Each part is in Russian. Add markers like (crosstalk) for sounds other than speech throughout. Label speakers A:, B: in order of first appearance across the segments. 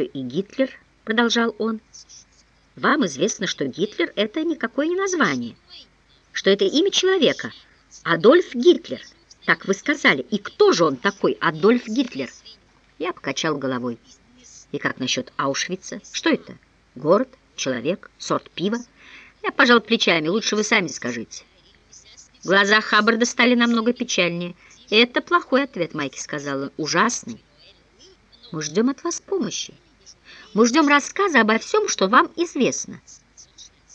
A: еще и Гитлер», — продолжал он. «Вам известно, что Гитлер — это никакое не название, что это имя человека, Адольф Гитлер, так вы сказали. И кто же он такой, Адольф Гитлер?» Я покачал головой. «И как насчет Аушвица? Что это? Город, человек, сорт пива?» Я пожал плечами, лучше вы сами скажите. Глаза Хаббарда стали намного печальнее. «Это плохой ответ», — Майки сказала, — «ужасный. Мы ждем от вас помощи. Мы ждем рассказа обо всем, что вам известно.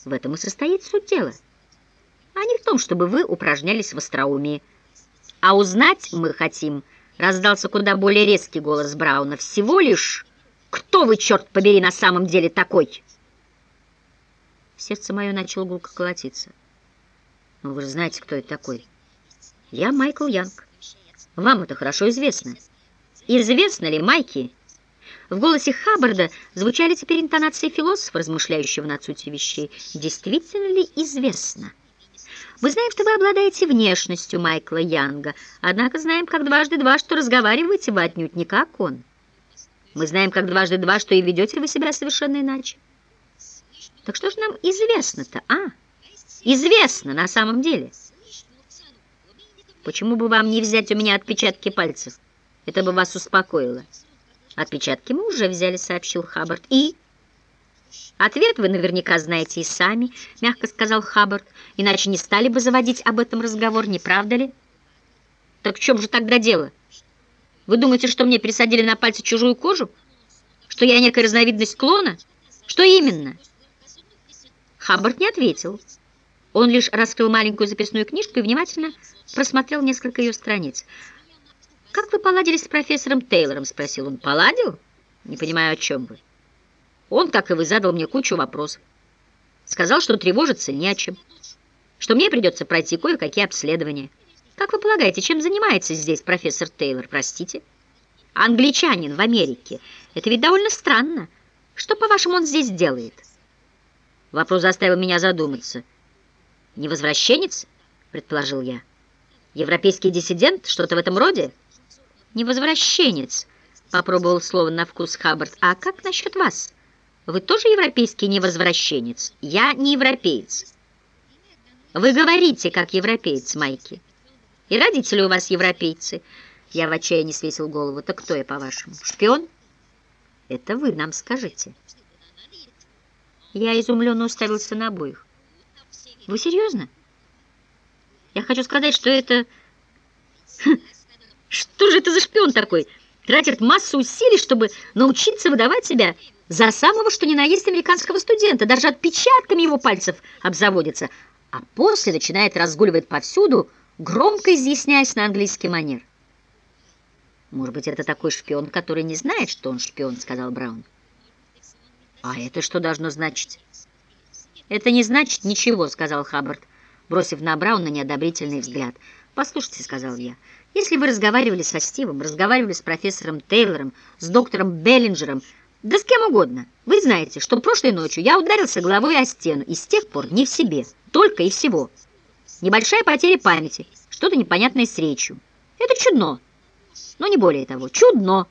A: В этом и состоит суть дела, а не в том, чтобы вы упражнялись в остроумии. А узнать мы хотим, — раздался куда более резкий голос Брауна, — всего лишь, кто вы, черт побери, на самом деле такой?» Сердце мое начало гулко колотиться. «Ну, вы же знаете, кто это такой?» «Я Майкл Янг. Вам это хорошо известно». «Известно ли, Майки?» В голосе Хаббарда звучали теперь интонации философа, размышляющего над сутью вещей. «Действительно ли известно?» «Мы знаем, что вы обладаете внешностью Майкла Янга, однако знаем, как дважды два, что разговариваете вы отнюдь не как он. Мы знаем, как дважды два, что и ведете вы себя совершенно иначе. Так что же нам известно-то, а? Известно на самом деле. Почему бы вам не взять у меня отпечатки пальцев? Это бы вас успокоило. Отпечатки мы уже взяли, сообщил Хаббард. И? Ответ вы наверняка знаете и сами, мягко сказал Хаббард, иначе не стали бы заводить об этом разговор, не правда ли? Так в чем же тогда дело? Вы думаете, что мне пересадили на пальцы чужую кожу? Что я некая разновидность клона? Что именно? Хаббард не ответил. Он лишь раскрыл маленькую записную книжку и внимательно просмотрел несколько ее страниц. «Как вы поладили с профессором Тейлором?» — спросил он. «Поладил? Не понимаю, о чем вы». Он, как и вы, задал мне кучу вопросов. Сказал, что тревожиться не о чем, что мне придется пройти кое-какие обследования. Как вы полагаете, чем занимается здесь профессор Тейлор, простите? Англичанин в Америке. Это ведь довольно странно. Что, по-вашему, он здесь делает?» Вопрос заставил меня задуматься. «Не возвращенец?» — предположил я. «Европейский диссидент? Что-то в этом роде?» «Не возвращенец», — попробовал слово на вкус Хаббард. «А как насчет вас? Вы тоже европейский невозвращенец? Я не европеец». «Вы говорите, как европеец, Майки. И родители у вас европейцы». Я в отчаянии свесил голову. «Так кто я, по-вашему? Шпион?» «Это вы нам скажите». Я изумленно уставился на обоих. Вы серьезно? Я хочу сказать, что это... (laughs) Что же это за шпион такой? Тратит массу усилий, чтобы научиться выдавать себя за самого, что ни на есть американского студента. Даже отпечатками его пальцев обзаводится. А после начинает разгуливать повсюду, громко изъясняясь на английский манер. «Может быть, это такой шпион, который не знает, что он шпион», — сказал Браун. «А это что должно значить?» «Это не значит ничего», — сказал Хаббард, бросив на Брауна неодобрительный взгляд. «Послушайте», — сказал я, — «если вы разговаривали со Стивом, разговаривали с профессором Тейлором, с доктором Беллинджером, да с кем угодно, вы знаете, что прошлой ночью я ударился головой о стену и с тех пор не в себе, только и всего. Небольшая потеря памяти, что-то непонятное с речью. Это чудно, но не более того, чудно».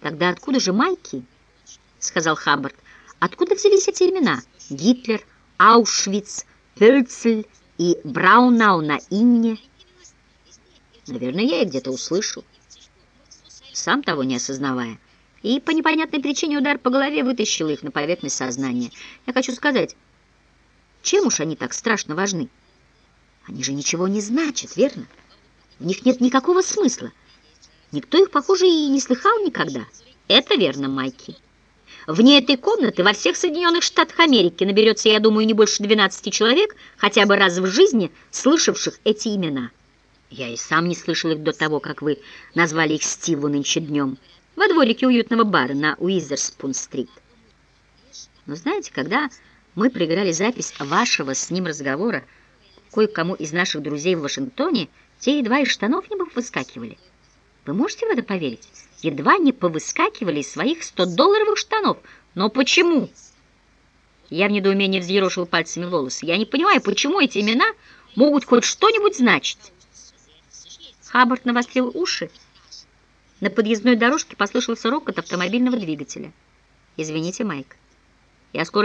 A: «Тогда откуда же Майки?» — сказал Хаббард. «Откуда взялись эти имена? Гитлер, Аушвиц, Пельцель и Браунау на Инне?» «Наверное, я их где-то услышал, сам того не осознавая. И по непонятной причине удар по голове вытащил их на поверхность сознания. Я хочу сказать, чем уж они так страшно важны? Они же ничего не значат, верно? В них нет никакого смысла. Никто их, похоже, и не слыхал никогда. Это верно, Майки». Вне этой комнаты во всех Соединенных Штатах Америки наберется, я думаю, не больше 12 человек, хотя бы раз в жизни слышавших эти имена. Я и сам не слышал их до того, как вы назвали их Стиву нынче днем, во дворике уютного бара на Уизерспун-стрит. Но знаете, когда мы проиграли запись вашего с ним разговора кое-кому из наших друзей в Вашингтоне, те едва из штанов не выскакивали. Вы можете в это поверить? едва не повыскакивали из своих 100-долларовых штанов. Но почему? Я в недоумении взъерошил пальцами волосы. Я не понимаю, почему эти имена могут хоть что-нибудь значить. Хаббард навострил уши На подъездной дорожке послышался рокот автомобильного двигателя. «Извините, Майк, я скоро